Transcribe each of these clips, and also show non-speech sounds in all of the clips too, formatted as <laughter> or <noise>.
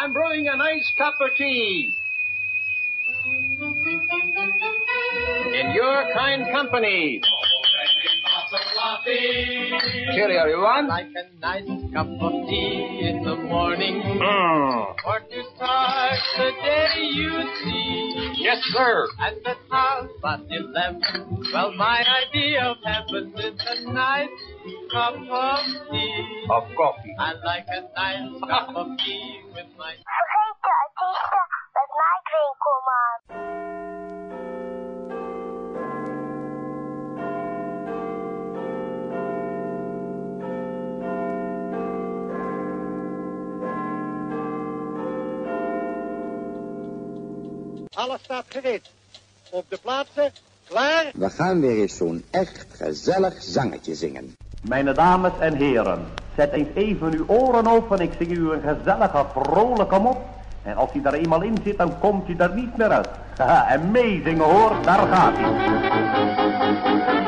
I'm brewing a nice cup of tea. In your kind company. Cheerio, everyone. Like a nice cup of tea in the morning. Mm. Or to start the day you see. Yes, sir. At the house at eleven. Well, my idea of heaven is a nice cup of tea. Of coffee. I like a nice cup of tea with my. Vergeten artiesten met Mike Winkelman. Alles staat gereed. Op de plaatsen, klaar. We gaan weer eens zo'n echt gezellig zangetje zingen. Mijn dames en heren, zet eens even uw oren open. Ik zing u een gezellige, vrolijke mop. En als hij daar eenmaal in zit, dan komt hij er niet meer uit. <laughs> Haha, en meezingen hoor, daar gaat hij.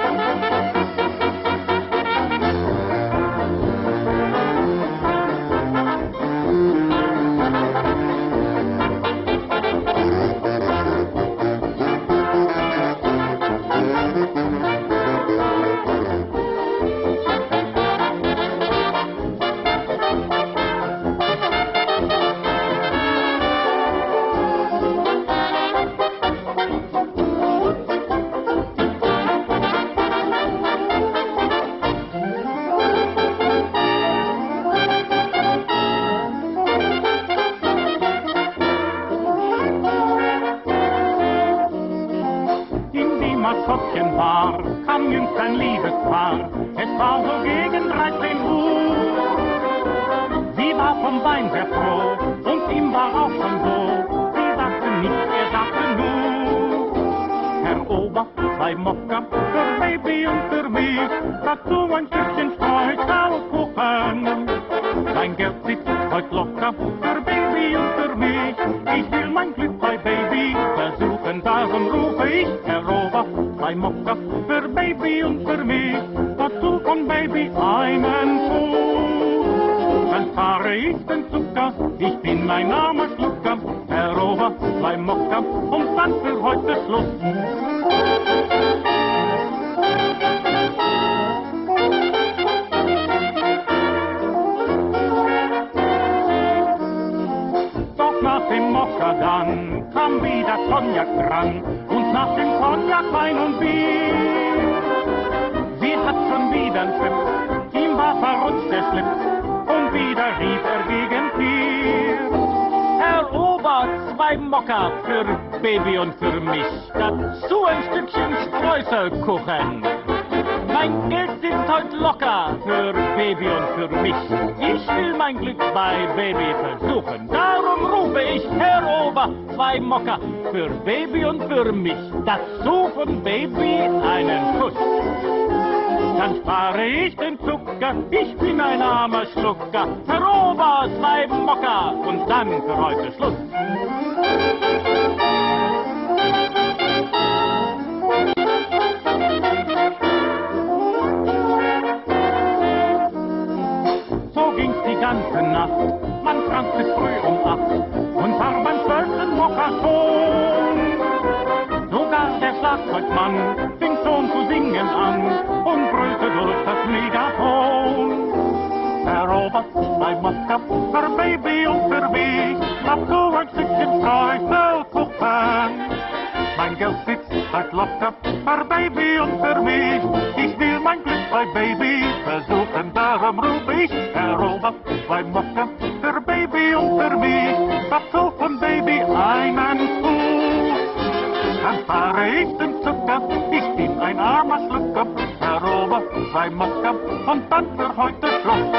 Dazu ein Stückchen Streuselkuchen. Mein Geld sitzt heute locker für Baby und für mich. Ich will mein Glück bei Baby versuchen. Darum rufe ich, Herr Ober, zwei Mocker für Baby und für mich. Dazu von Baby einen Kuss. Dann spare ich den Zucker, ich bin ein armer Schlucker. Herr Ober, zwei Mocker und dann für heute Schluss. ganze Nacht. Man trank bis früh um acht und war beim zwölften Mokasson. Sogar der Schlagzeugmann fing schon zu singen an und brüllte durch das Megafon. Robert, I must have her baby op her bee. Afterwards, ik in Strijk, Man geld so ein Stückchen Streu Baby unterwegs. Ich will mein Glück bei Baby versuchen, darum ruf ich Robert bei Mokka für Baby unterwegs. Was so von Baby einen Fuß. Dann fahre ich zum Zucker, ich bin ein armer Schlucker, Robert bei Mokka und dann für heute Schluss.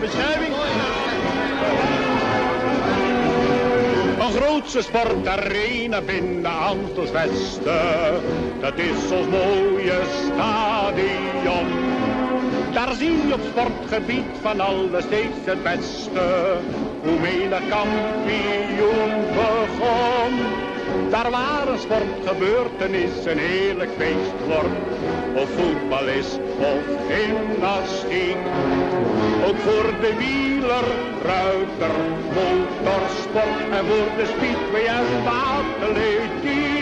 Beschrijving. Een grootse sportarena binnen Antels Westen. Dat is ons mooie stadion. Daar zie je op sportgebied van alles steeds het beste. Hoe menig kampioen begon. Daar waar een sportgebeurtenis een heerlijk feest wordt. Of voetbal is of gymnastiek. Ook voor de wieler, ruiter, motorsport en voor de speedway en atletiek.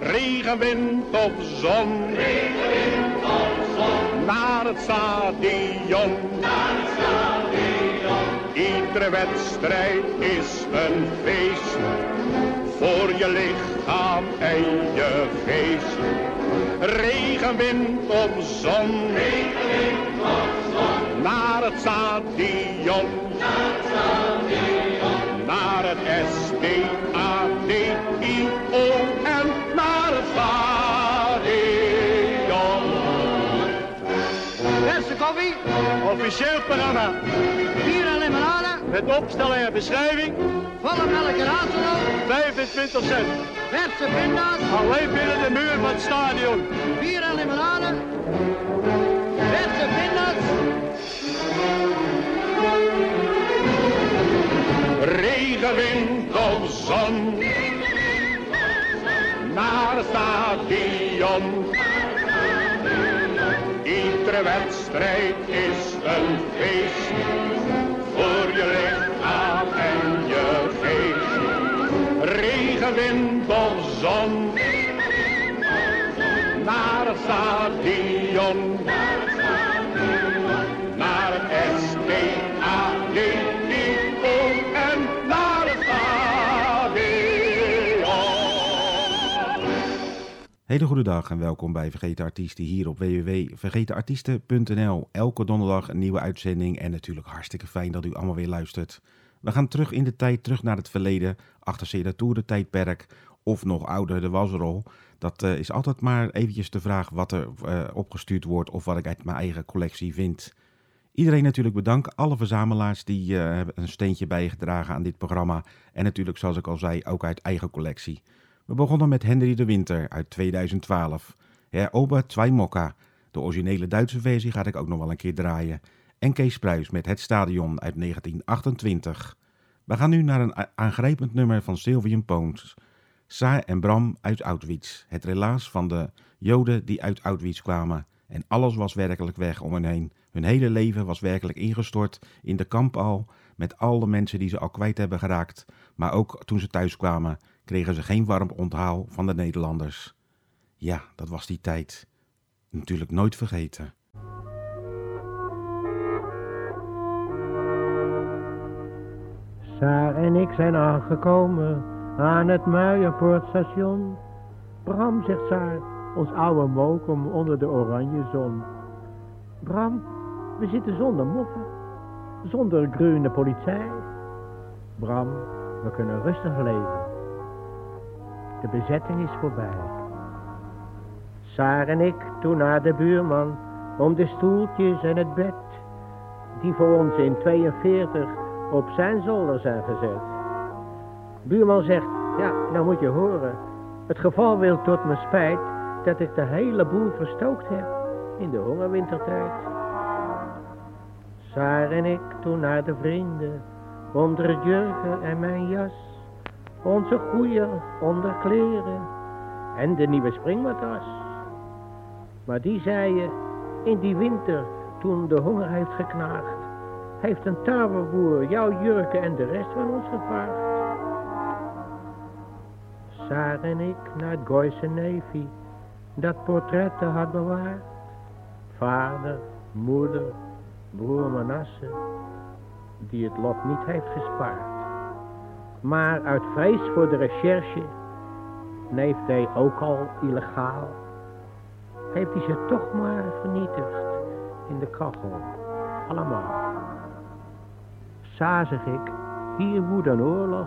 Regen, wind of zon. Naar het stadion. Iedere wedstrijd is een feest. Voor je lichaam en je geest. Regen, wind of zon. Naar het stadion. Naar het S-T-A-D-I-O-N. Naar het stadion. Beste koffie, Officieel programma. bier en limonade, Met opstelling en beschrijving. volle melk en hazelnoot, 25 cent. verse pinda's, Alleen binnen de muur van het stadion. bier en limonade, Regen, wind of zon. Naar het stadion. Iedere wedstrijd is een feest. Voor je lichaam en je geest. Regen, wind of zon. Naar het stadion. Hele goede dag en welkom bij Vergeten Artiesten hier op www.vergetenartiesten.nl. Elke donderdag een nieuwe uitzending en natuurlijk hartstikke fijn dat u allemaal weer luistert. We gaan terug in de tijd, terug naar het verleden, achter Sedatoure tijdperk of nog ouder, de wasrol. Dat eh, is altijd maar eventjes de vraag wat er eh, opgestuurd wordt of wat ik uit mijn eigen collectie vind. Iedereen natuurlijk bedankt, alle verzamelaars die eh, hebben een steentje bijgedragen aan dit programma. En natuurlijk, zoals ik al zei, ook uit eigen collectie. We begonnen met Henry de Winter uit 2012. Herr Ober Zwei Mokka. De originele Duitse versie ga ik ook nog wel een keer draaien. En Kees Pruis met Het Stadion uit 1928. We gaan nu naar een aangrijpend nummer van Sylvian Poons. Saar en Bram uit Auschwitz. Het relaas van de Joden die uit Auschwitz kwamen. En alles was werkelijk weg om hen heen. Hun hele leven was werkelijk ingestort in de kampal. Met al de mensen die ze al kwijt hebben geraakt. Maar ook toen ze thuis kwamen, kregen ze geen warm onthaal van de Nederlanders. Ja, dat was die tijd. Natuurlijk nooit vergeten. Saar en ik zijn aangekomen aan het Muijenpoortstation. Bram, zegt Saar, ons oude mokum onder de oranje zon. Bram, we zitten zonder moffen, zonder groene politie. Bram, we kunnen rustig leven. De bezetting is voorbij. Saar en ik toen naar de buurman om de stoeltjes en het bed die voor ons in 42 op zijn zolder zijn gezet. Buurman zegt, ja, nou moet je horen. Het geval wil tot mijn spijt dat ik de hele boel verstookt heb in de hongerwintertijd. Saar en ik toen naar de vrienden, onder jurken en mijn jas, onze goeie onderkleren en de nieuwe springmatas. Maar die zei je, in die winter, toen de honger heeft geknaagd, heeft een tarweboer jouw jurken en de rest van ons gevraagd. Saar en ik naar het Gooise Navy, dat portretten had bewaard. Vader, moeder, broer Manasse, die het lot niet heeft gespaard. Maar uit vrees voor de recherche, neef hij ook al illegaal, heeft hij ze toch maar vernietigd in de kachel, allemaal. Zazig ik, hier woedt een oorlog,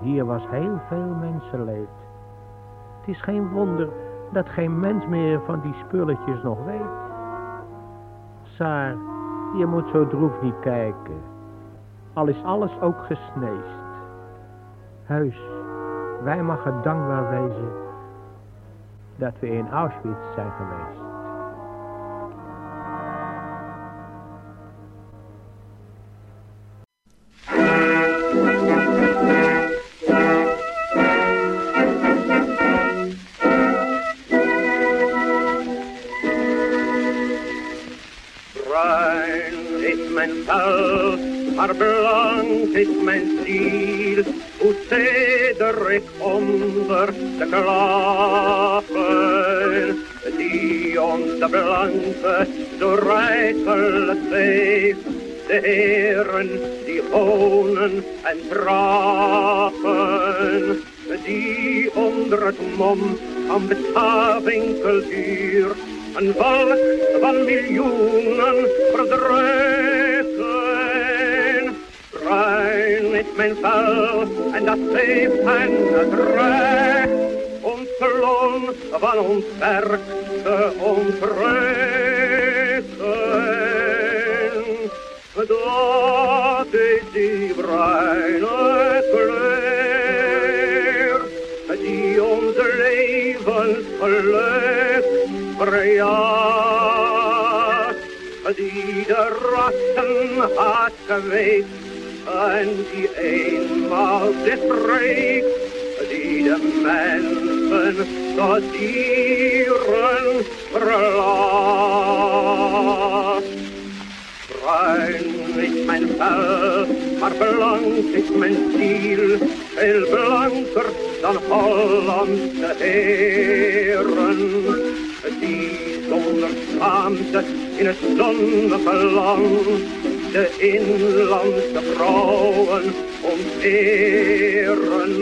hier was heel veel mensenleed. Het is geen wonder dat geen mens meer van die spulletjes nog weet. Saar, je moet zo droef niet kijken, al is alles ook gesneest. Huis, wij mogen dankbaar wezen dat we in Auschwitz zijn geweest. Bruin is mijn vel, maar blank is mijn ziel. Hoe zeder ik onder de klappen, die onze blanke zo rijkelijk heeft. De heren die wonen en trappen, die onder het mom van beschaving cultuur een volk van miljoenen verdrukken. Is mijn vel en dat geeft hen het recht. Ons loon van ons werk te ontrukken. Dat is die bruine kleur die onze levensgeluk verjaart, die de rassen haat geweest en die eenmaal breekt, die de mensen tot dieren verlaat. Bruin is mijn vel, maar blank is mijn ziel, veel blanker dan Hollandse heren, die zonder schaamte in het zonnige land de inlandse vrouwen onteren.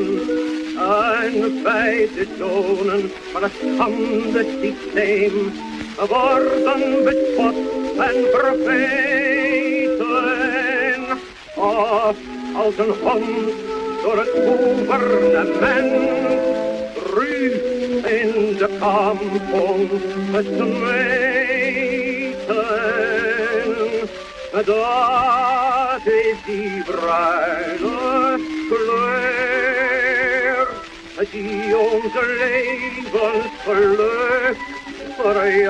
En feiten tonen van het schande systeem worden bespot en vergeten. Of als een hond door het gouvernement ruw in de kampong gesmeten. Dat is die bruine kleur die onze levensgeluk verjaart.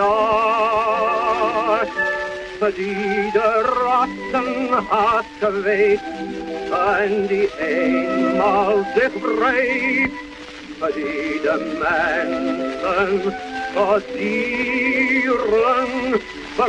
Die de rassen haat geweest en die eenmaal zich breekt. Die de mensen tot U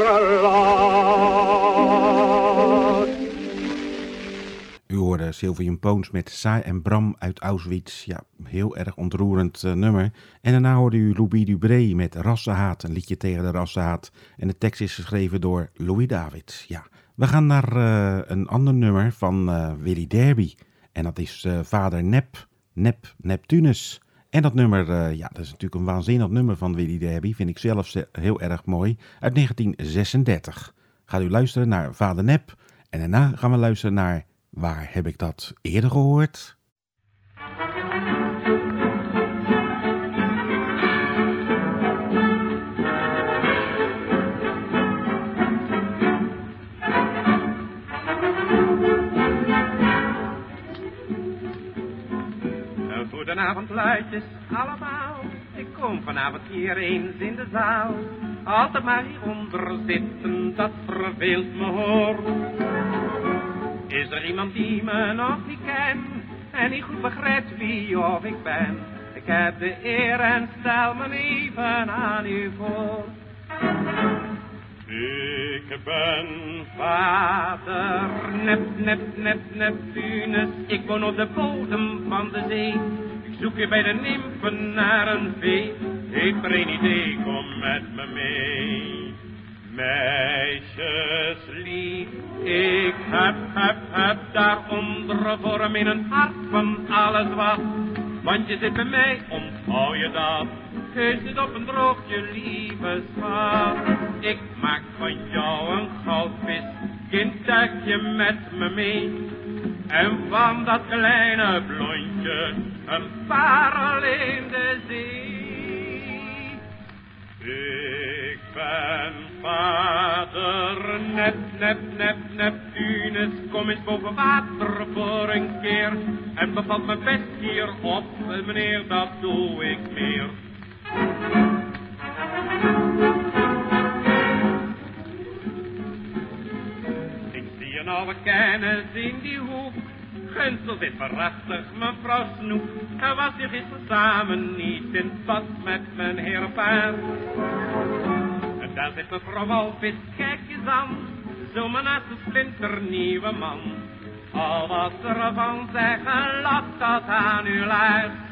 hoorde Sylvian Poons met Saai en Bram uit Auschwitz. Ja, heel erg ontroerend uh, nummer. En daarna hoorde u Louis Dubré met Rassenhaat, een liedje tegen de rassenhaat. En de tekst is geschreven door Louis David. Ja, we gaan naar uh, een ander nummer van uh, Willy Derby. En dat is Vader Nep, Nep Neptunus. En dat nummer, ja, dat is natuurlijk een waanzinnig nummer van Willy Derby. Vind ik zelf heel erg mooi. Uit 1936. Gaat u luisteren naar Vader Nep. En daarna gaan we luisteren naar Waar heb ik dat eerder gehoord? Goedenavond, luidjes. allemaal. Ik kom vanavond hier eens in de zaal. Altijd maar hieronder zitten, dat verveelt me hoor. Is er iemand die me nog niet kent en niet goed begrijpt wie of ik ben? Ik heb de eer en stel me even aan u voor. Ik ben vader Nep, Nep, Nep, Neptunus. Ik woon op de bodem van de zee. Zoek je bij de nymfen naar een vee. Heeft er een idee, kom met me mee. Meisjes lief, ik heb, heb, heb daaronder vorm in een hart van alles wat. Want je zit bij mij, onthoud je dat. Je zit op een droogje, lieve schat. Ik maak van jou een goudvis, kind, je met me mee. En van dat kleine blondje, een parel in de zee. Ik ben vader, nep, nep, nep, Neptunus. Kom eens boven water voor een keer. En bevat me best hier op, meneer, dat doe ik meer. Ik zie een oude kennis in die hoek. Gunsel zit waarachtig, mevrouw Snoek. En was je gisteren samen niet in bad met mijn heer? En daar zit mevrouw Walvis, kijk eens aan. Zo mijn naast een splinternieuwe man. Al wat er van zeggen, laat dat aan u luisteren.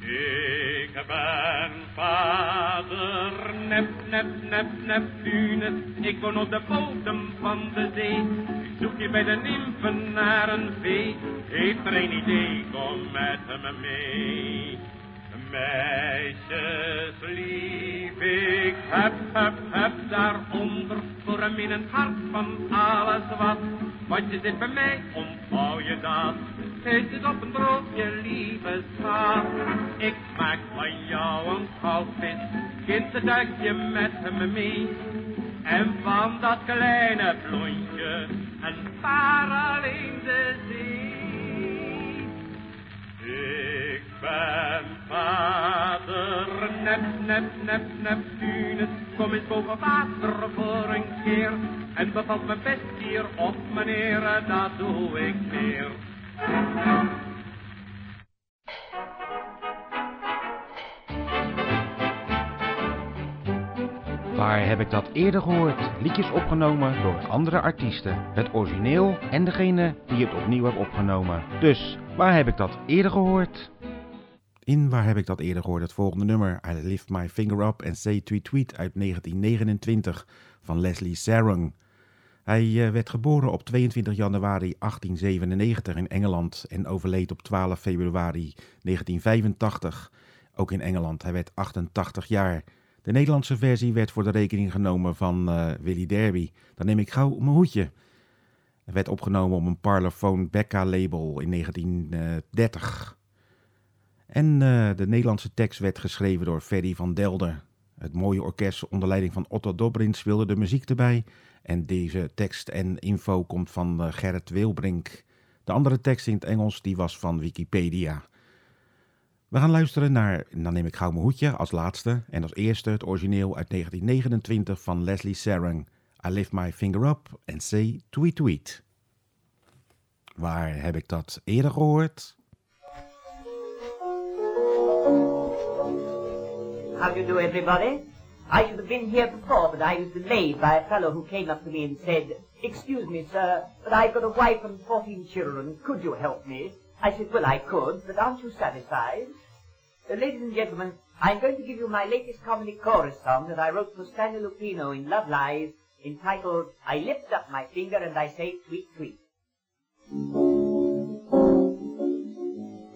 Ik ben vader, nep, nep, nep, Neptunus. Ik woon op de bodem van de zee. Zoek je bij de nymfen naar een vee. Heeft er een idee, kom met me mee. Meisjes lief, ik heb, heb, heb daaronder voor hem in het hart van alles wat. Want je zit bij mij, onthoud je dat. Hij zit op een broodje, lieve schat. Ik maak van jou een goudvis, kind, duik je met me mee. En van dat kleine blondje, een parel in de zee. Ik ben vader, nep, nep, nep, Neptunus. Kom eens boven water voor een keer. En bevat me best hier op, meneer, dat doe ik meer. Waar heb ik dat eerder gehoord? Liedjes opgenomen door andere artiesten. Het origineel en degene die het opnieuw heeft opgenomen. Dus, waar heb ik dat eerder gehoord? In Waar heb ik dat eerder gehoord? Het volgende nummer, I Lift My Finger Up and Say Tweet Tweet uit 1929 van Leslie Sarung. Hij eh, werd geboren op 22 januari 1897 in Engeland en overleed op 12 februari 1985, ook in Engeland. Hij werd 88 jaar. De Nederlandse versie werd voor de rekening genomen van uh, Willy Derby. Dan neem ik gauw mijn hoedje. Het werd opgenomen op een Parlophone Becca label in 1930. En uh, de Nederlandse tekst werd geschreven door Ferry van Delder. Het mooie orkest onder leiding van Otto Dobrin speelde de muziek erbij. En deze tekst en info komt van uh, Gerrit Wilbrink. De andere tekst in het Engels die was van Wikipedia. We gaan luisteren naar, dan neem ik gauw mijn hoedje als laatste. En als eerste het origineel uit 1929 van Leslie Sarang. I lift my finger up and say tweet tweet. Waar heb ik dat eerder gehoord? How do you do, everybody? I should have been here before, but I was delayed by a fellow who came up to me and said, Excuse me, sir, but I've got a wife and fourteen children. Could you help me? I said, well, I could, but aren't you satisfied? Uh, ladies and gentlemen, I'm going to give you my latest comedy chorus song that I wrote for Stanley Lupino in Love Lies, entitled, I Lift Up My Finger and I Say Tweet Tweet.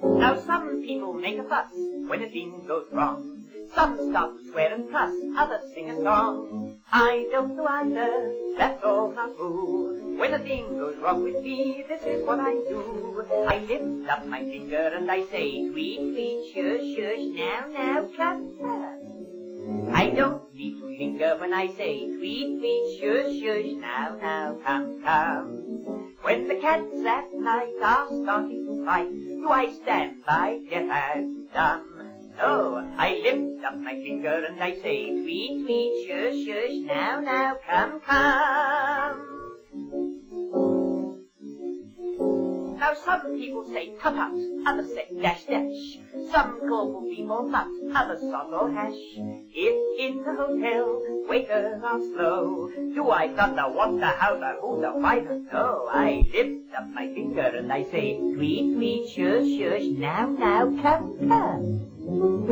Now some people make a fuss when a thing goes wrong. Some to swear and cuss, others sing a song. I don't know either, that's all not true. When a thing goes wrong with me, this is what I do. I lift up my finger and I say, tweet, tweet, shush, shush, now, now, come, I don't need to linger when I say, tweet, tweet, shush, shush, now, now, come, come. When the cats at night are starting to fight, do I stand by death as done? No, I lift up my finger and I say, tweet, tweet, shush, shush, now, now, come, come. Now some people say tut tut, others say dash dash. Some call or nut, others or hash. If in the hotel waiters are slow, do I thunder what the how the who the why the no? I lift up my finger and I say tweet tweet shush shush now now come come.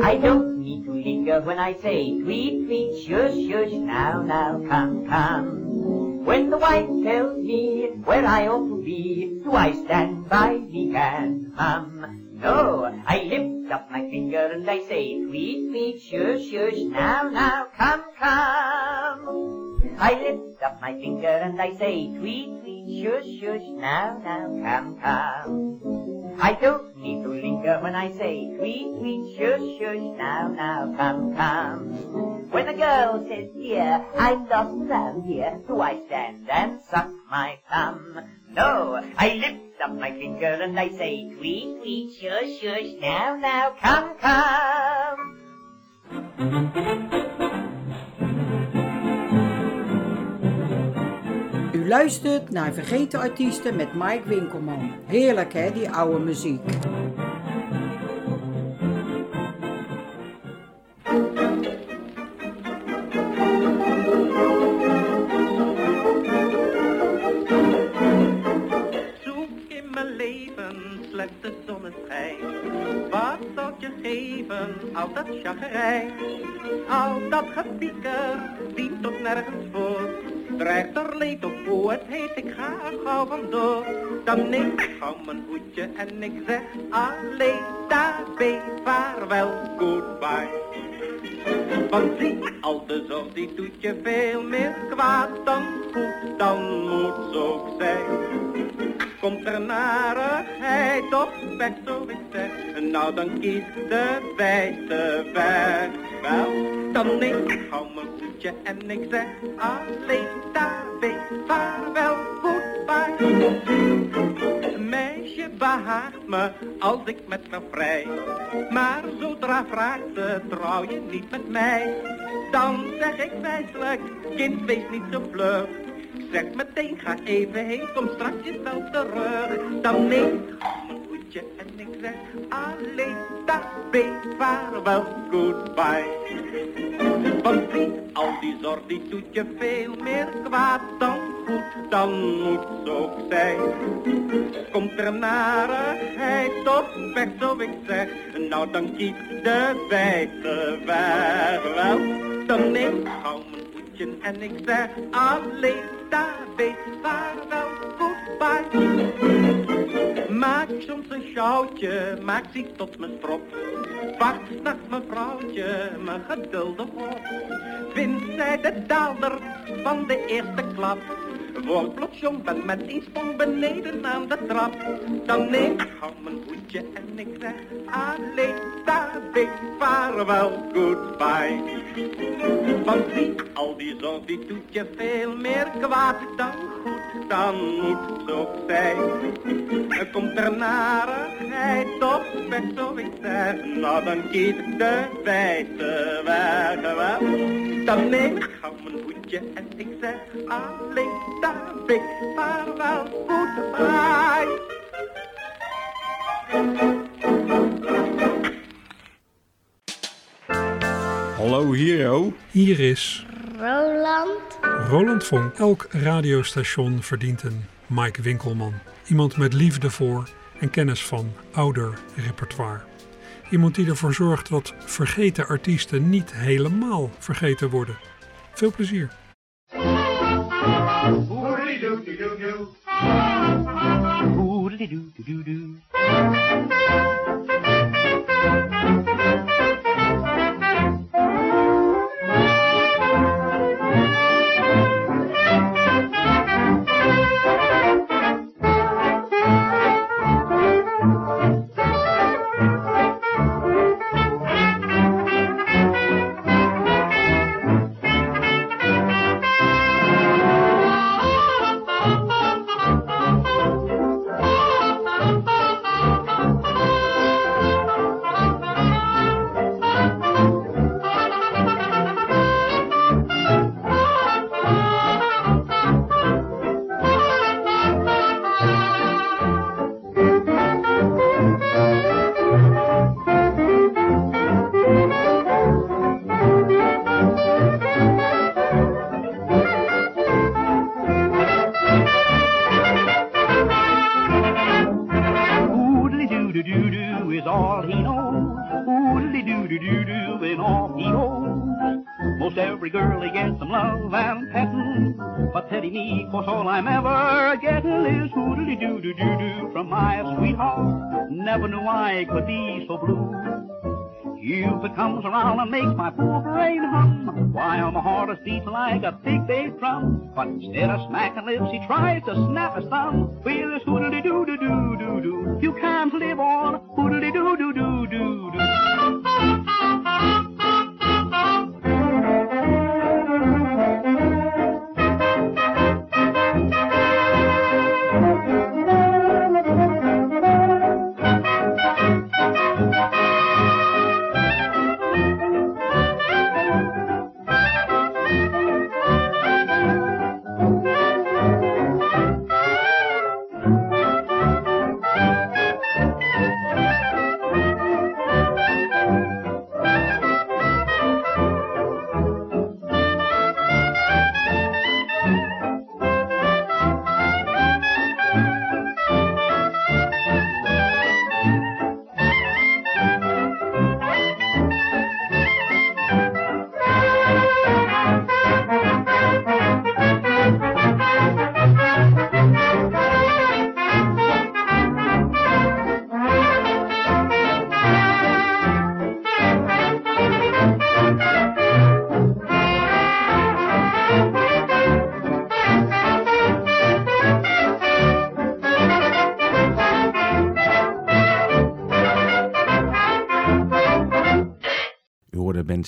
I don't need to linger when I say tweet tweet shush shush now now come come. When the wife tells me where I ought to be, do I stand by me and mum? No, I lift up my finger and I say, tweet, tweet, shush, shush, now, now, come, come. I lift up my finger and I say, tweet, tweet, shush, shush, now, now, come, come. I don't need to linger when I say, tweet, tweet, shush, shush, now, now, come, come. When a girl says, dear, I'm around here, do I stand and suck my thumb? No, I lift up my finger and I say, tweet, tweet, shush, shush, now, now, come, come. Luistert naar Vergeten Artiesten met Mike Winkelman. Heerlijk hè, die oude muziek. Zoek in mijn leven slechts de zonneschijn. Wat ik je geven, al dat chagrijn? Al dat gepieker dient tot nergens voor. Dreigt er leed op hoe het heet, ik ga er gauw vandoor. Dan neem ik gauw mijn hoedje en ik zeg alleen daarbij vaarwel, goodbye. Want zie, al de die doet je veel meer kwaad dan goed, dan moet zo zijn. Komt er narigheid of weg, zo ik zeg, nou dan kies de wijze weg. Wel, dan neem ik gauw mijn en ik zeg alleen daarbij vaarwel, goodbye. Een meisje behaagt me als ik met haar vrij. Maar zodra vraagt ze, trouw je niet met mij. Dan zeg ik wijselijk, kind wees niet zo vlug. Zeg meteen, ga even heen, kom straks wel terug. Dan neem en ik zeg alleen daarbij vaarwel, goodbye. Want zie, al die zorg die doet je veel meer kwaad dan goed, dan moet zo ook zijn. Komt er narigheid of weg, zo ik zeg, nou dan kies de wijze weg wel. Dan neem ik gauw mijn hoedje en ik zeg alleen daarbij vaarwel, goodbye. Maak soms een sjouwtje, maak ziek tot mijn strop. Wacht mevrouwtje, mijn geduldig op. Vindt zij de daalder van de eerste klap. Wordt plots jong, met een sprong beneden aan de trap. Dan neem ik gauw mijn hoedje en ik zeg alleen daarbij vaarwel, goodbye. Want zie, al die zon die doet je veel meer kwaad dan goed, dan moet zo ook zijn. Er komt er narigheid op weg, zo ik zeg, nou dan kies ik de wijze weg wel. Dan neem ik gauw mijn hoedje en ik zeg alleen daarbij vaarwel, goodbye. Hallo Hero. Hier is Roland. Roland Vonk. Elk radiostation verdient een Mike Winkelman. Iemand met liefde voor en kennis van ouder repertoire. Iemand die ervoor zorgt dat vergeten artiesten niet helemaal vergeten worden. Veel plezier. Knew I could be so blue. Cupid comes around and makes my poor brain hum, while my heart is beating like a big bass drum. But instead of smacking lips, he tries to snap his thumb with his hoodly doo doo doo doo doo. You can't live on hoodly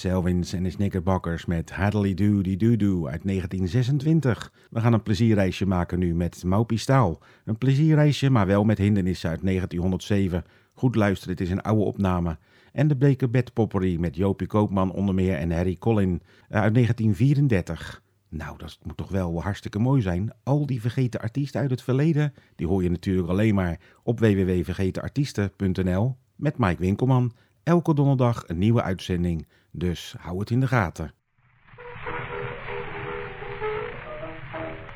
Selvins en de Snickerbakkers met Haddly Doo Die Doo Doo uit 1926. We gaan een plezierreisje maken nu met Maupie Staal. Een plezierreisje, maar wel met hindernissen uit 1907. Goed luisteren, het is een oude opname. En de Beker Bed Potpourri met Jopie Koopman onder meer en Harry Collin uit 1934. Nou, dat moet toch wel hartstikke mooi zijn. Al die vergeten artiesten uit het verleden, die hoor je natuurlijk alleen maar op www.vergetenartiesten.nl met Mike Winkelman. Elke donderdag een nieuwe uitzending, dus hou het in de gaten.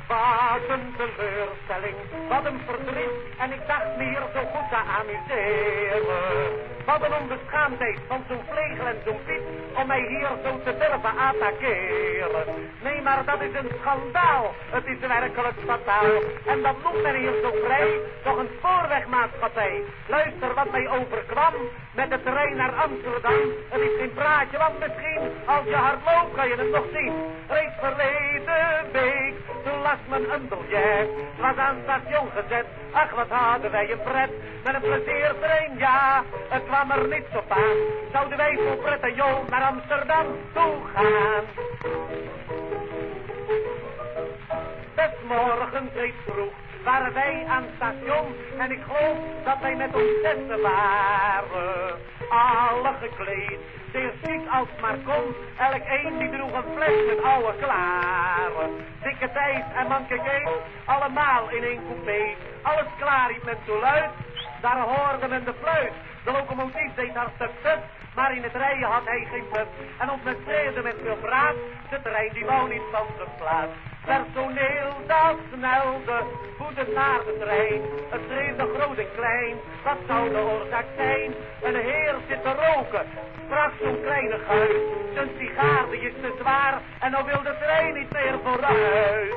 Wat een teleurstelling, wat een verdriet. En ik dacht meer zo goed te amuseren. Wat een onbeschaamdheid van zo'n vlegel en zo'n piet. Om mij hier zo te durven attackeren. Nee, maar dat is een schandaal. Het is werkelijk fataal. En dat noemt men hier zo vrij. Toch een spoorwegmaatschappij. Luister wat mij overkwam. Met de trein naar Amsterdam. Het is geen praatje, want misschien. Als je hard loopt, kan je het nog zien. Reeds verleden week. Toen las men een biljet. Was aan het station gezet. Ach, wat hadden wij een pret. Met een pleziertrein, ja. Het kwam er op aan. Zouden wij voor pret en jol naar Amsterdam toe gaan. Des morgens reeds vroeg waren wij aan het station en ik geloof dat wij met ons zessen waren. Alle gekleed, zeer chic als maar kon, elk een die droeg een fles met oude klaren. Dikke Thijs en Manke Kees, allemaal in één coupé. Alles klaar, riep men zo daar hoorde men de fluit. De locomotief deed haar stuk maar in het rijden had hij geen pub. En schreeuwde met veel praat, de trein die wou niet van zijn plaats. Personeel dat snelde, voetend naar de trein. Het schreeuwde groot en klein, wat zou de oorzaak zijn? Een heer zit te roken, sprak zo'n kleine guis. Zijn sigaar die is te zwaar, en nou wil de trein niet meer vooruit.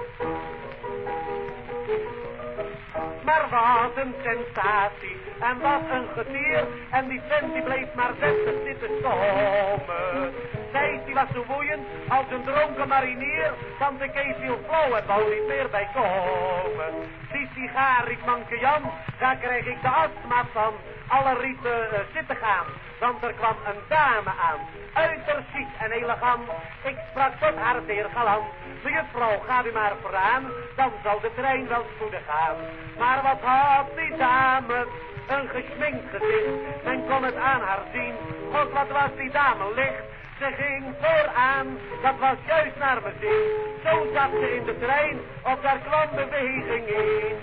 Maar wat een sensatie en wat een getier. En die vent die bleef maar best zitten stomen. Zij die was zo woeiend als een dronken marinier. Tante Kees viel flauw en wou niet meer bij komen. Die sigaar riep manke Jan, daar krijg ik de astma van. Alle riepen eh, zitten gaan, want er kwam een dame aan. Uiterst chic en elegant, ik sprak tot haar zeer galant. Juffrouw, gaat u maar vooraan, dan zal de trein wel spoedig gaan. Maar wat had die dame, een gesminkt gezicht. Men kon het aan haar zien, god wat was die dame licht. Ze ging vooraan, dat was juist naar mijn zin. Zo zat ze in de trein, of daar kwam beweging in.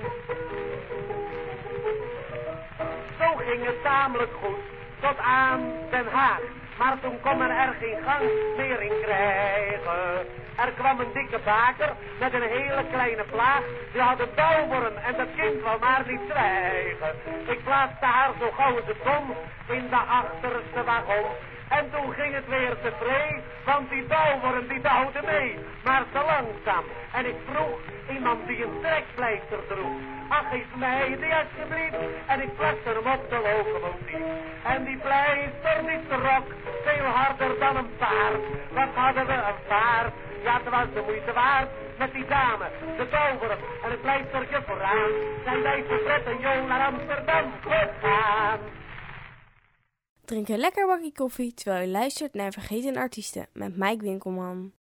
Zo ging het tamelijk goed, tot aan Den Haag. Maar toen kon er geen gang meer in krijgen. Er kwam een dikke baker met een hele kleine plaag. Die had een en dat kind wou maar niet zwijgen. Ik plaatste haar zo gauw kon in de achterste wagon. En toen ging het weer te vrij, want die touwworm die touwde mee, maar te langzaam. En ik vroeg iemand die een trekpleister droeg. Ach, geef mij die alsjeblieft. En ik plakte hem op de locomotief. En die pleister die trok, veel harder dan een paard. Wat hadden we een paard? Ja, het was de moeite waard. Met die dame, de touwworm en het pleistertje vooraan. Zijn wij voor Fred en naar Amsterdam gegaan. Drink een lekker bakje koffie terwijl je luistert naar Vergeten Artiesten met Mike Winkelman.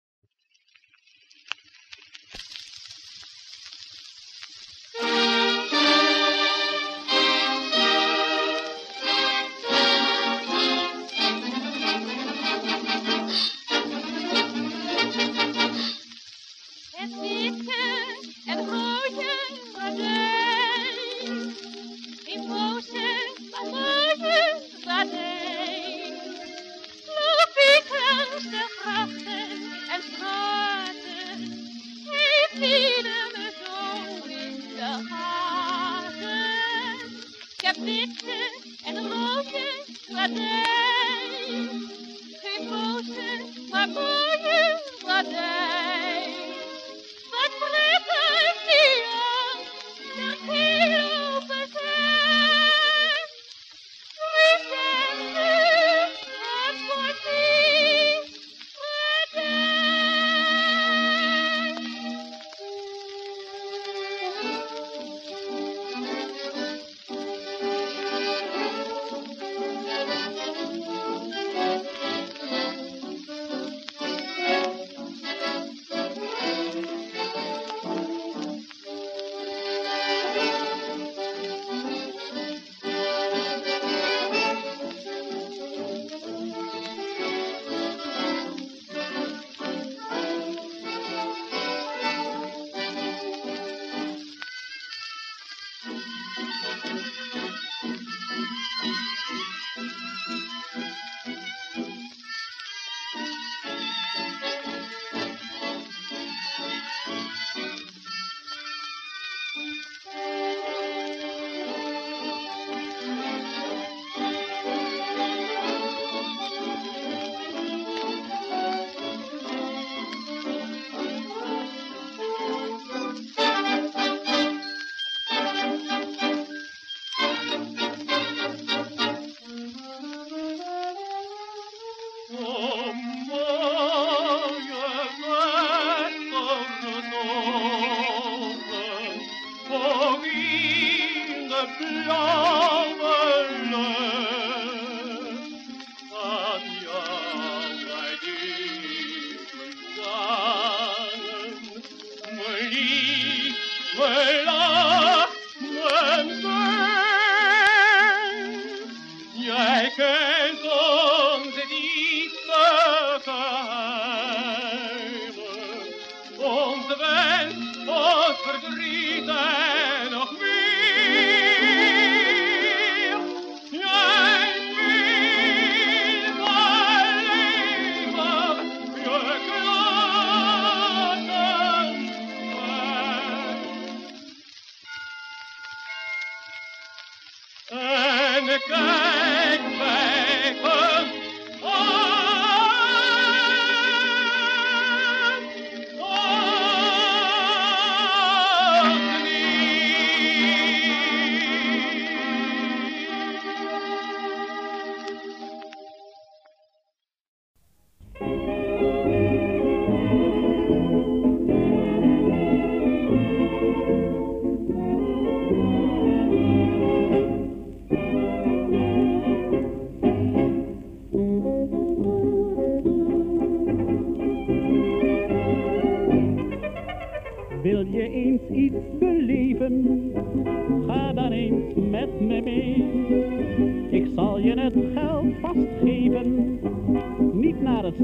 Rode gordijn. Geen roze, maar mooie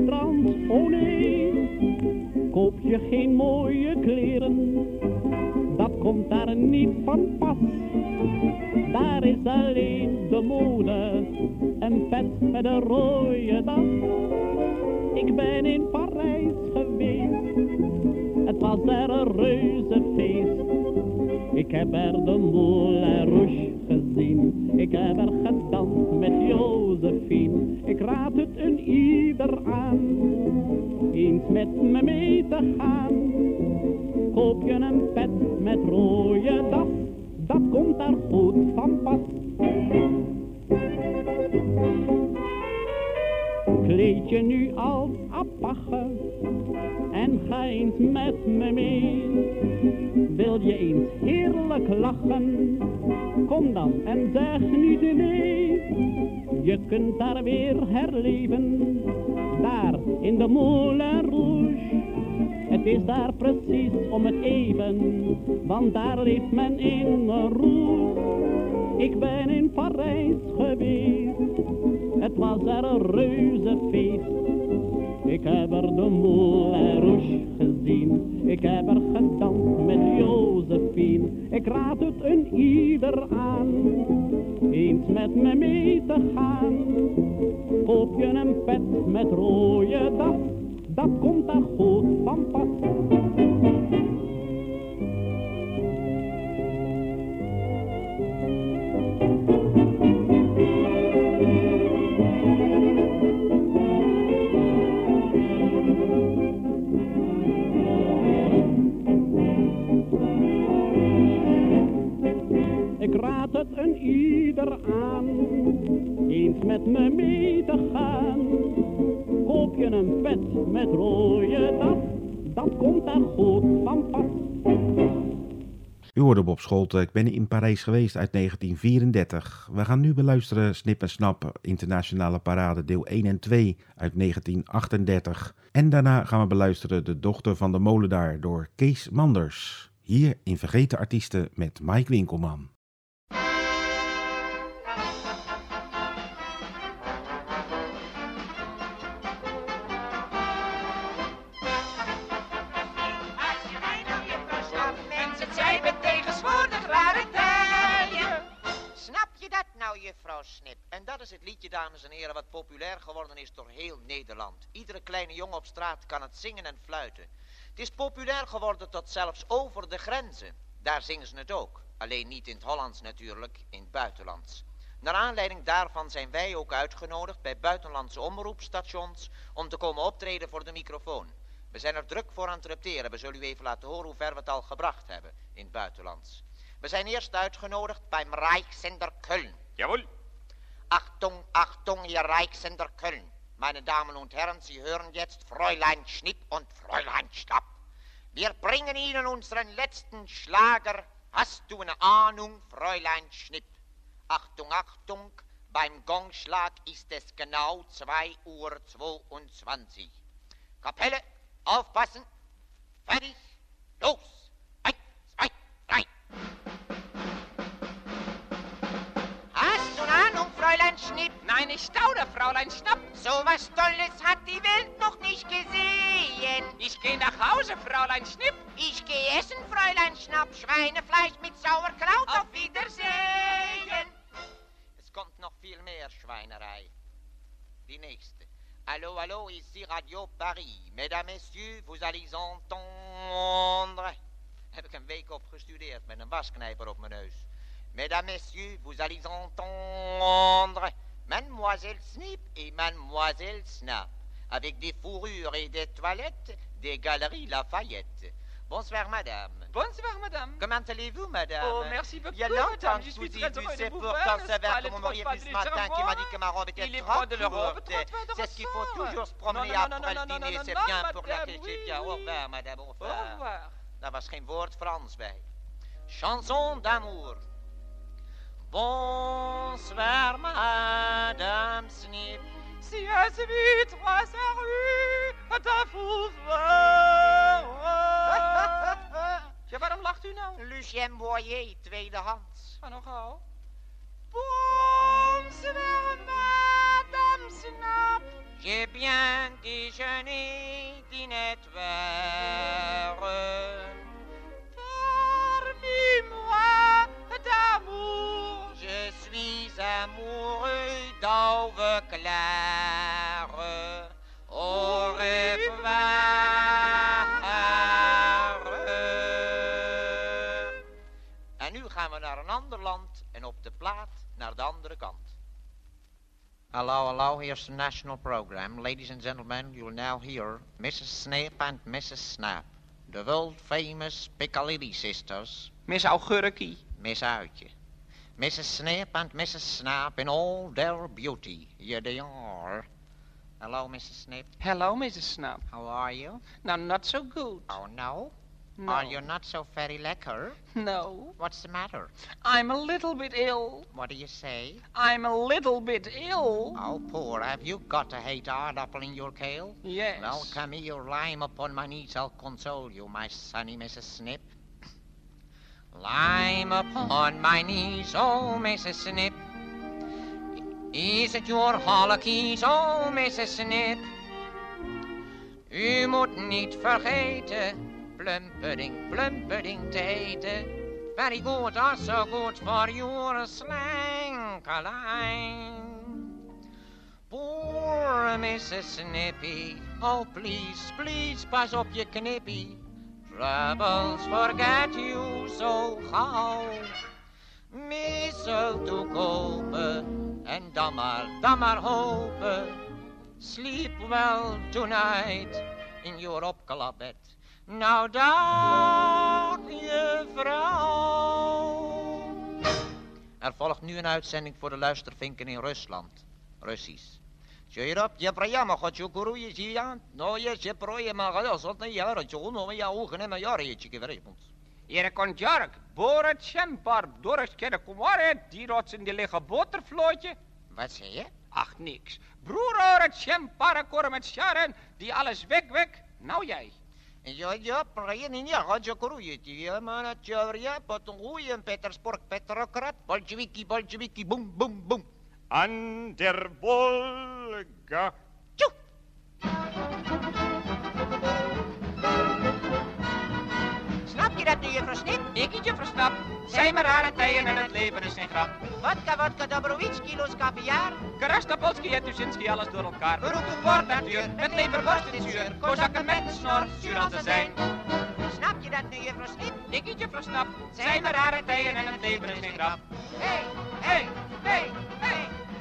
strand, oh nee. Koop je geen mooie kleren. Dat komt daar niet van pas. Daar is alleen de mode. Een pet met een rode das. Ik ben in Parijs geweest. Het was er een reuze feest. Ik heb er de Moulin Rouge gezien. Ik heb er met me mee te gaan. Koop je een pet met rode das, dat komt daar goed van pas. Kleed je nu als apache en ga eens met me mee. Wil je eens heerlijk lachen, kom dan en zeg niet nee. Je kunt daar weer herleven, daar in de Moulin Rouge. Het is daar precies om het even, want daar leeft men in roes. Ik ben in Parijs geweest, het was er een reuze feest. Ik heb er de Moulin Rouge gezien, ik heb er gedanst met Josephine. Ik raad het een ieder aan, eens met me mee te gaan. Koop je een pet met rode das, dat komt daar goed van pas. Ik ben in Parijs geweest uit 1934. We gaan nu beluisteren Snip en Snap, Internationale Parade deel 1 en 2 uit 1938. En daarna gaan we beluisteren De Dochter van de Molenaar door Kees Manders. Hier in Vergeten Artiesten met Mike Winkelman. Liedje, dames en heren, wat populair geworden is door heel Nederland. Iedere kleine jongen op straat kan het zingen en fluiten. Het is populair geworden tot zelfs over de grenzen. Daar zingen ze het ook. Alleen niet in het Hollands natuurlijk, in het buitenlands. Naar aanleiding daarvan zijn wij ook uitgenodigd bij buitenlandse omroepstations om te komen optreden voor de microfoon. We zijn er druk voor aan het repeteren. We zullen u even laten horen hoe ver we het al gebracht hebben in het buitenlands. We zijn eerst uitgenodigd bij Reichsender Köln. Jawohl. Achtung, Achtung, ihr Reichsender Köln. Meine Damen und Herren, Sie hören jetzt Fräulein Schnipp und Fräulein Schnapp. Wir bringen Ihnen unseren letzten Schlager. Hast du eine Ahnung, Fräulein Schnipp? Achtung, Achtung, beim Gongschlag ist es genau 2 Uhr 22. Kapelle, aufpassen, fertig, los. Eins, zwei, drei. Fräulein Schnipp? Nein, ich staude, Fräulein Schnapp. So was Tolles hat die Welt noch nicht gesehen. Ich gehe nach Hause, Fräulein Schnipp. Ich gehe essen, Fräulein Schnapp, Schweinefleisch mit Sauerkraut. Auf Wiedersehen. Es kommt noch viel mehr Schweinerei. Die nächste. Allô, allô, ici Radio Paris. Mesdames, messieurs, vous allez entendre. Heb ik een week op gestudeerd met een wasknijper op mijn neus. Mesdames, messieurs, vous allez entendre. Mademoiselle Snip et Mademoiselle Snap. Avec des fourrures et des toilettes des galeries Lafayette. Bonsoir, madame. Bonsoir, madame. Comment allez-vous, madame? Oh, merci beaucoup, Il y a longtemps que Je vous ai vu. C'est vous pourtant sévère pas, que mari trois vu ce matin qui m'a dit que ma robe était Il trop de l'Europe, courte. C'est ce qu'il faut toujours se promener après le dîner. C'est bien pour la oui, bien. Au revoir, madame. Au Au revoir. revoir. Daar was geen woord Frans bij. Chanson d'amour. Bonsoir, madame Snip. Si <laughs> je suis trois rue, ta Ja, waarom lacht u nou? Lucien Boyer, tweedehands. Ga nog gauw. Bonsoir, madame Snap. J'ai bien déjeuné, dîner vert. Parmi-moi d'amour. Suis amoureux d'Auve Claire. Au revoir. En nu gaan we naar een ander land en op de plaat naar de andere kant. Hello, hello, here's the national program. Ladies and gentlemen, you'll now hear Mrs. Snap and Mrs. Snap, the world famous Piccalilli sisters. Miss Augurkie. Miss Uitje. Mrs. Snap and Mrs. Snap in all their beauty. Here they are. Hello, Mrs. Snip. Hello, Mrs. Snap. How are you? No, not so good. Oh, no? No. Are you not so very lekker? No. What's the matter? I'm a little bit ill. What do you say? I'm a little bit ill. Oh, poor. Have you got a hate apple in your kale? Yes. Well, come here, lime upon my knees. I'll console you, my sonny Mrs. Snip. Lime upon my knees, oh, Mrs. Snip. Is het your hollekies, oh, Mrs. Snip? U moet niet vergeten plumpudding, plumpudding te eten. Very good, also good for your line. Poor Mrs. Snippy, oh please, please pas op je knippie. Troubles forget you so gauw. Mistletoe kopen en dan maar, dan maar hopen. Sleep well tonight in your opklapbed. Nou, dag, juffrouw. Er volgt nu een uitzending voor de luistervinken in Rusland. Russisch. Zo je erop die je praat maakt, je kruist die je nou je ze praat je maakt als dat niet jaren, zo je oog en een jaar je ietsje kijkt, je moet. Iedere. Wat zei je? Ach niks. Broer over het champarre komen met die alles wegweg. Nou jij. En zo je erop praat je niet, ga je je je je, Petersburg, Petrograd, Bolsjewiki, Bolsjewiki, boom, boom, boom. An der Wolga. Snap je dat nu, juffrouw Snip? Ik, juffrouw Snap. Zijn maar rare tijden en het leven is geen grap. Vodka, vodka, Dobrowitz, kilo's caviar. Karastapolski en Tuschinski, alles door elkaar. Beroep op Bord en vuur, met leverworst en zuur. Kozakken met een snor, zuur als ze zijn. Snap je dat nu, juffrouw Snip? Ik, juffrouw Snap. Zijn maar rare tijden en het leven is geen grap. Hey, hey, hey,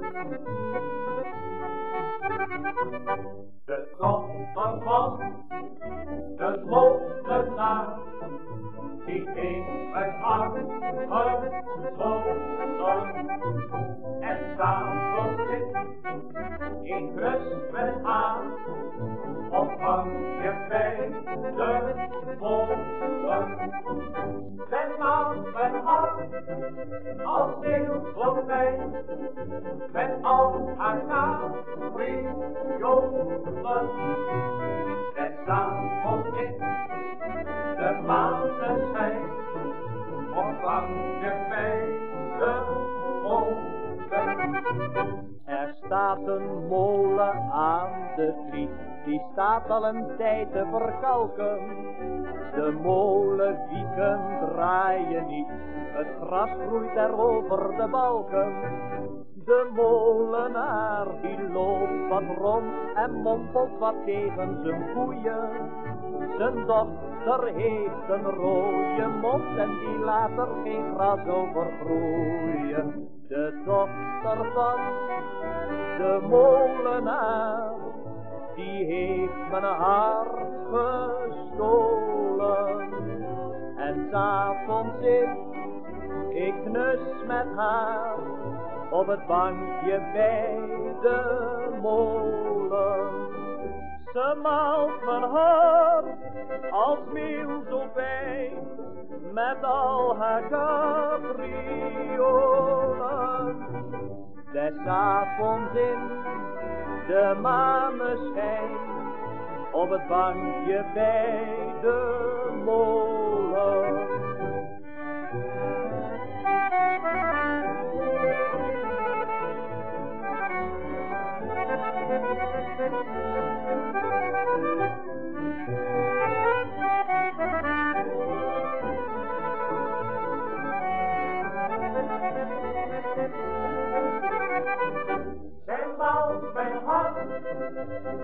Thank you. De dochter van de molenaar, die ging met armen gesloten. En s'avonds zit ik rust met haar, ontvang je bij de molen. Zij maakt mijn hart als stil voor mij, met al haar capriolen. En s'avonds in de maneschijn, je bij de molen. Er staat een molen aan de Vries, die staat al een tijd te verkalken. De molenwieken draaien niet, het gras groeit er over de balken. De molenaar die loopt wat rond en mompelt wat tegen zijn koeien. Zijn dochter heeft een rode mond en die laat er geen gras over groeien. De dochter van de molenaar, die heeft mijn hart gestolen. En s'avonds zit ik knus met haar op het bankje bij de molen. Ze maalt mijn hart als meel zo fijn, met al haar capriolen. Des avonds in de maneschijn, op het bankje bij de molen.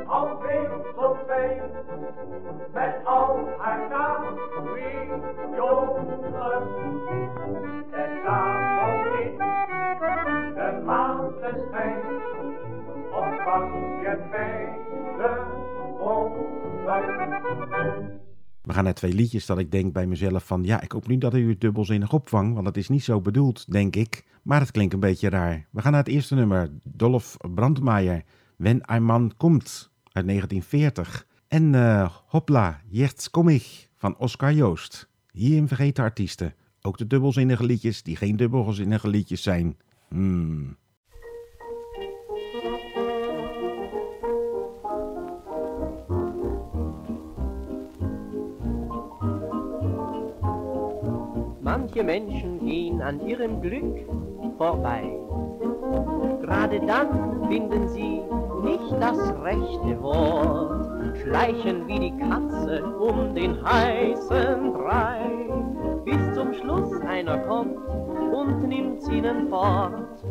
Al tot wij, met al haar naam, wie jongen. En daarom in de maandenschijn, ontvang je mij de wonder. We gaan naar twee liedjes dat ik denk bij mezelf van... ja, ik hoop niet dat u het dubbelzinnig opvangt, want het is niet zo bedoeld, denk ik. Maar het klinkt een beetje raar. We gaan naar het eerste nummer, Dolph Brandmeijer, Wenn ein Mann kommt, uit 1940. En eh Hopla, jetzt kom ich, van Oscar Joost. Hier in Vergeten Artiesten. Ook de dubbelzinnige liedjes die geen dubbelzinnige liedjes zijn. Hmm. Manche Menschen gehen an ihrem Glück vorbei. Gerade dann finden sie nicht das rechte Wort, schleichen wie die Katze um den heißen Brei, bis zum Schluss einer kommt und nimmt's ihnen fort.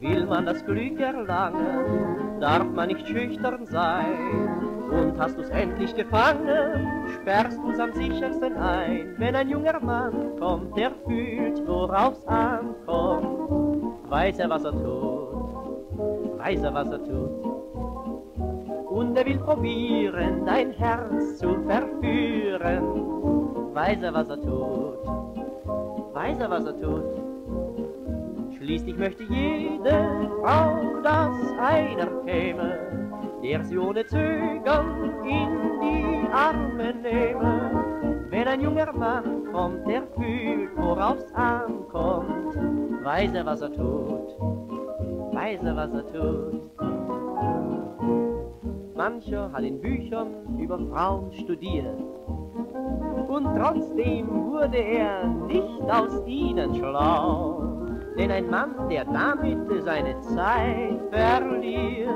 Will man das Glück erlangen, darf man nicht schüchtern sein. Und hast du's endlich gefangen, sperrst du's am sichersten ein. Wenn ein junger Mann kommt, der fühlt, worauf's ankommt, weiß er, was er tut, weiß er, was er tut. Und er will probieren, dein Herz zu verführen, weiß er, was er tut, weiß er, was er tut. Schließlich möchte jede Frau, dass einer käme, der sie ohne Zögern in die Arme nehme. Wenn ein junger Mann kommt, der fühlt, worauf's ankommt, weiß er, was er tut, weiß er, was er tut. Mancher hat in Büchern über Frauen studiert, und trotzdem wurde er nicht aus ihnen schlau. Denn ein Mann, der damit seine Zeit verliert,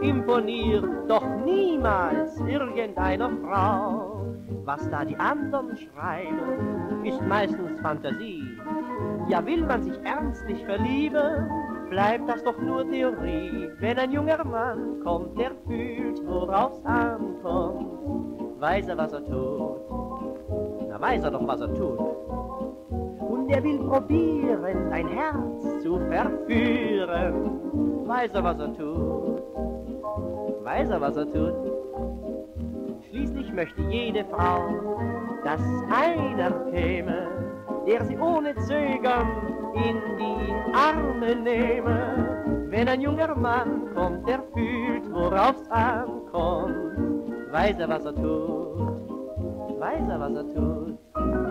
imponiert doch niemals irgendeiner Frau. Was da die anderen schreiben, ist meistens Fantasie. Ja, will man sich ernstlich verlieben, bleibt das doch nur Theorie. Wenn ein junger Mann kommt, der fühlt, worauf's ankommt, weiß er, was er tut. Na, weiß er doch, was er tut. Und er will probieren, dein Herz zu verführen. Weiß er, was er tut. Weiß er, was er tut. Schließlich möchte jede Frau, dass einer käme, der sie ohne Zögern in die Arme nehme. Wenn ein junger Mann kommt, der fühlt, worauf's ankommt, weiß er, was er tut. Weiß er, was er tut.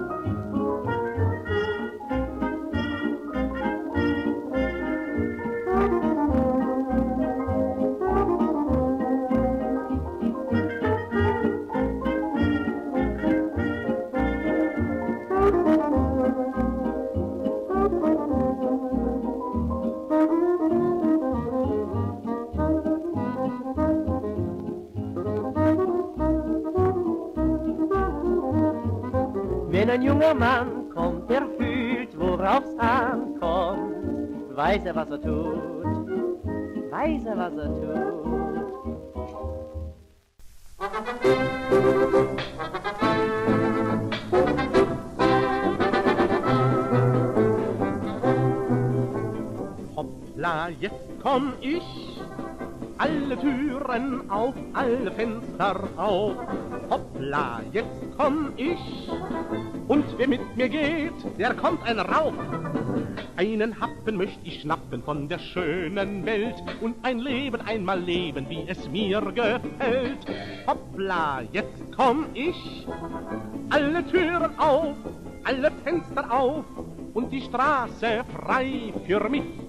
Wenn ein junger Mann kommt, der fühlt, worauf's ankommt, weiß er, was er tut, weiß er, was er tut. Hoppla, jetzt komm ich, alle Türen auf, alle Fenster auf. Hoppla, jetzt komm ich, und wer mit mir geht, der kommt ein Raub. Einen Happen möcht ich schnappen von der schönen Welt und ein Leben einmal leben, wie es mir gefällt. Hoppla, jetzt komm ich, alle Türen auf, alle Fenster auf und die Straße frei für mich.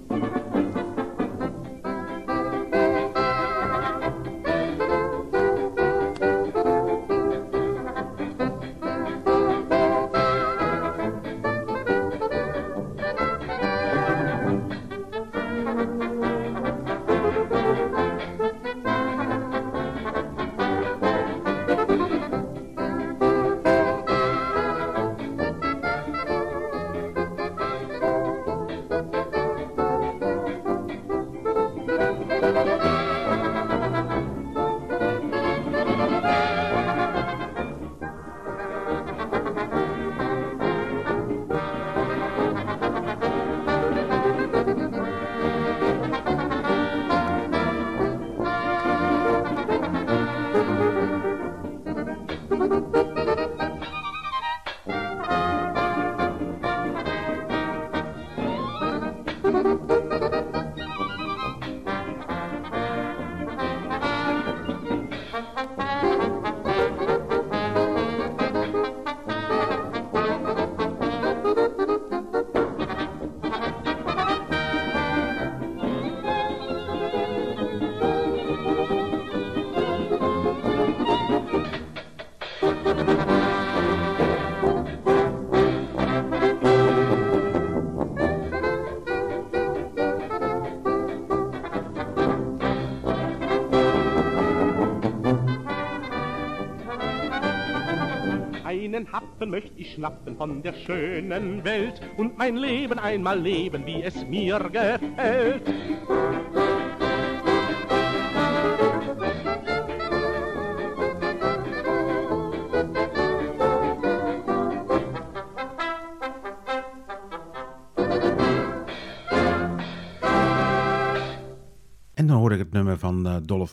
Einen Happen möcht ich schnappen von der schönen Welt und mein Leben einmal leben, wie es mir gefällt.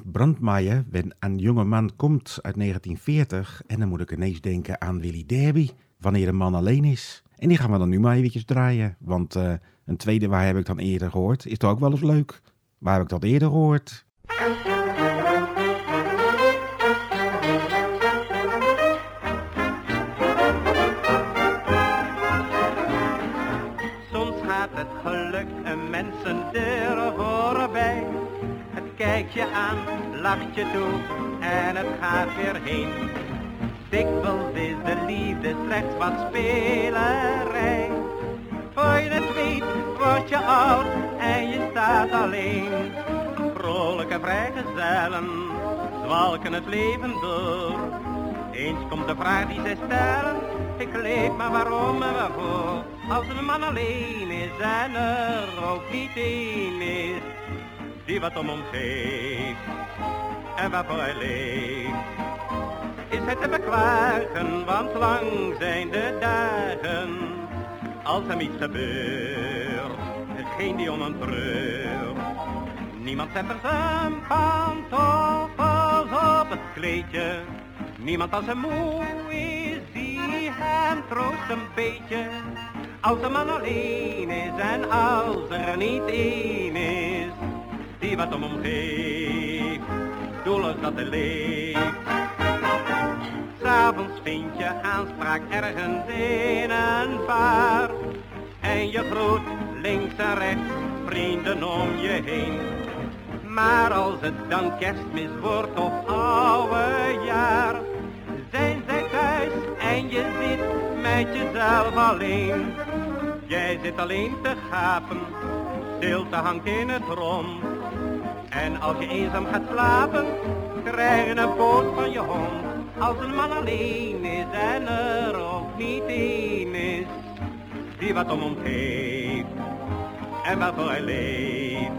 Brandmeijer, Wenn een jonge man komt uit 1940. En dan moet ik ineens denken aan Willy Derby, Wanneer een man alleen is. En die gaan we dan nu maar eventjes draaien, want uh, een tweede waar heb ik dan eerder gehoord, is toch ook wel eens leuk. Waar heb ik dat eerder gehoord? Toe en het gaat weer heen. Dikwijls is de liefde slechts wat spelerij. Voor je het weet, word je oud en je staat alleen. Vrolijke vrijgezellen zwalken het leven door. Eens komt de vraag die zij stellen, ik leef maar waarom en waarvoor. Als een man alleen is en er ook niet één is, die wat om hem geeft en waarvoor hij leeft. Is hij te beklagen, want lang zijn de dagen. Als hem iets gebeurt, geen die om een treur. Niemand zet er zijn pantoffels op het kleedje. Niemand als hij moe is, die hem troost een beetje. Als de man alleen is en als er niet één is, die wat om hem geeft, doelloos dat hij leeft. S'avonds vind je aanspraak ergens in een vaart. En je groet links en rechts vrienden om je heen. Maar als het dan kerstmis wordt of oude jaar, zijn zij thuis en je zit met jezelf alleen. Jij zit alleen te gapen, stilte hangt in het rond. En als je eenzaam gaat slapen, krijg een poot van je hond. Als een man alleen is en er ook niet één is, die wat om hem geeft en waarvoor hij leeft.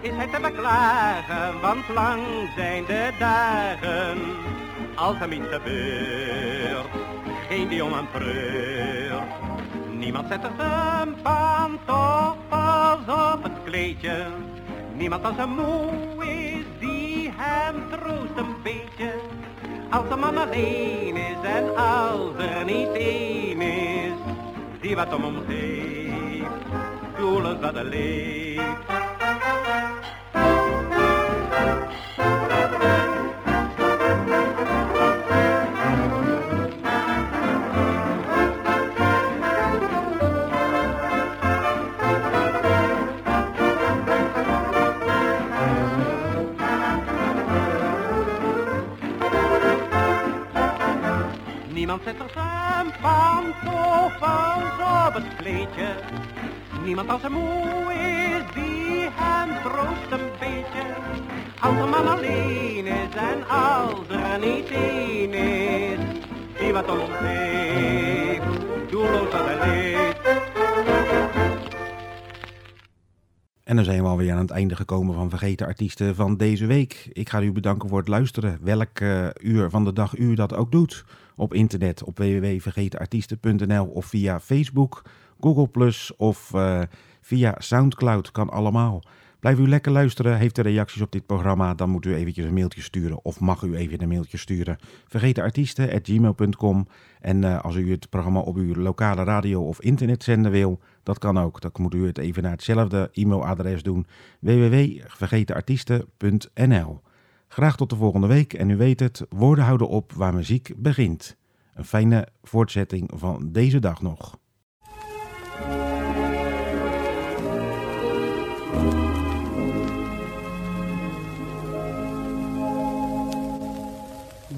Is hij te beklagen, want lang zijn de dagen, als hem iets gebeurt, geen die om hem. Niemand zet er zijn pantoffels op het kleedje, niemand als hij moe is, die hem troost een beetje. Als de man alleen is en als er niet één is, die wat om hem geeft, doelen dat hij leeft. Als hij moe is, die hem troost een beetje. Als een man alleen is en als er niet één is, die wat ons heeft, doelloos dat hij. En dan zijn we alweer aan het einde gekomen van Vergeten Artiesten van deze week. Ik ga u bedanken voor het luisteren, welk uh, uur van de dag u dat ook doet. Op internet op www.vergetenartiesten.nl of via Facebook, Google Plus of uh, via Soundcloud, kan allemaal. Blijf u lekker luisteren, heeft u reacties op dit programma, dan moet u eventjes een mailtje sturen of mag u even een mailtje sturen. Vergetenartiesten.gmail.com En uh, als u het programma op uw lokale radio of internet zenden wil, dat kan ook. Dan moet u het even naar hetzelfde e-mailadres doen, www.vergetenartiesten.nl Graag tot de volgende week en u weet het, woorden houden op waar muziek begint. Een fijne voortzetting van deze dag nog.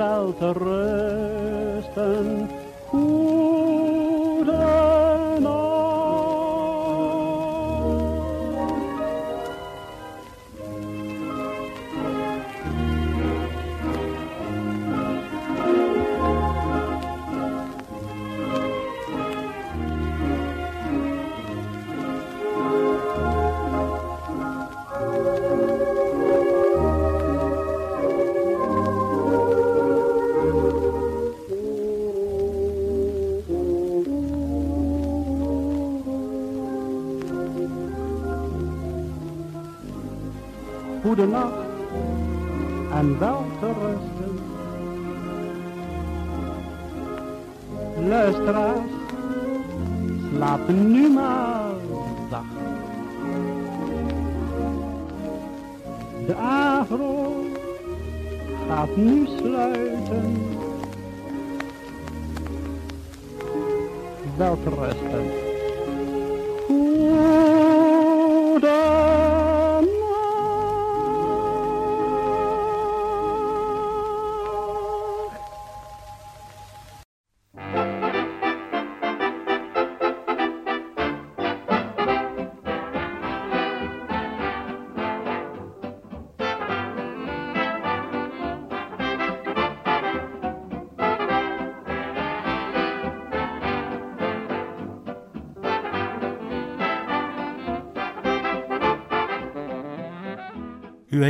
wel te Goede nacht en wel te rusten. Luisteraars, slapen nu maar zacht. De avro gaat nu sluiten. Wel te rusten.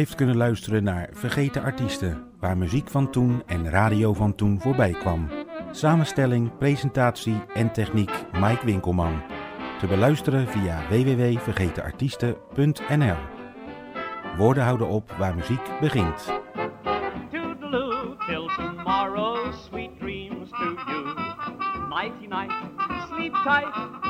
Heeft kunnen luisteren naar Vergeten Artiesten, waar muziek van toen en radio van toen voorbij kwam. Samenstelling, presentatie en techniek Mike Winkelman. Te beluisteren via www.vergetenartiesten.nl. Woorden houden op waar muziek begint. Till tomorrow, sweet dreams to you. Nighty night, sleep tight.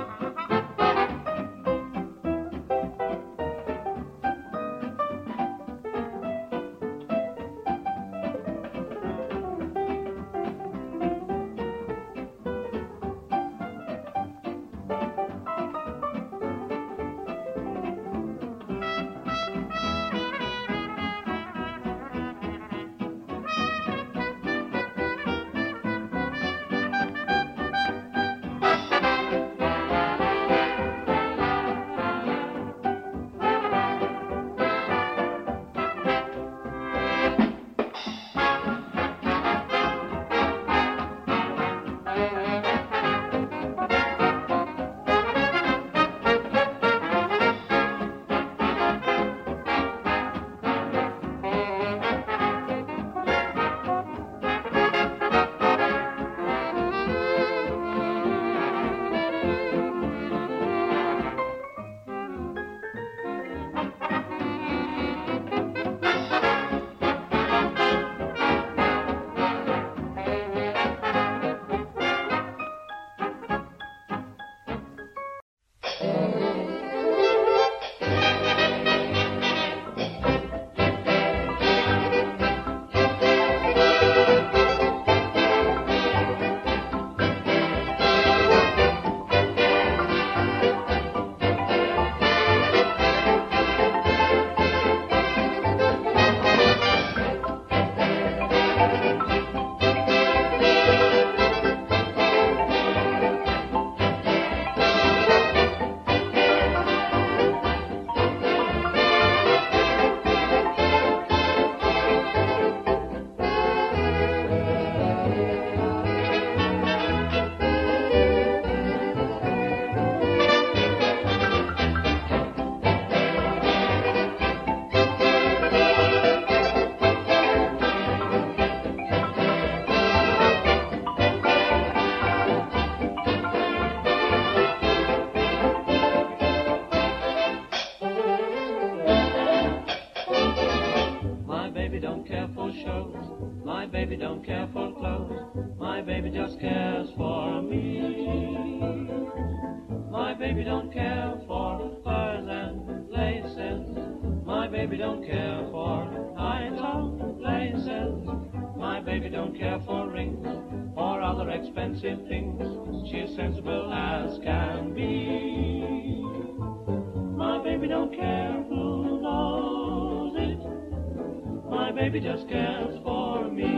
Baby don't care for furs and laces. My baby don't care for high top laces. My baby don't care for rings or other expensive things. She's sensible as can be. My baby don't care who knows it. My baby just cares for me.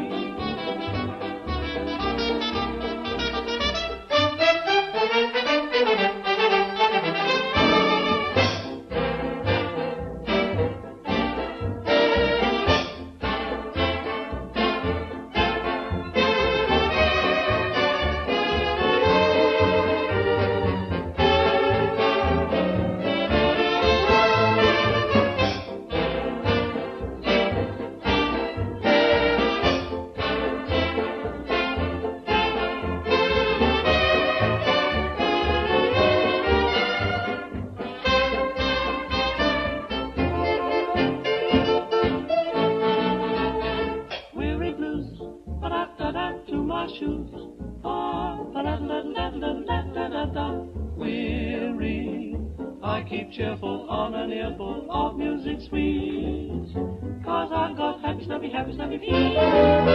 Snuffy, happy, snuffy, pee.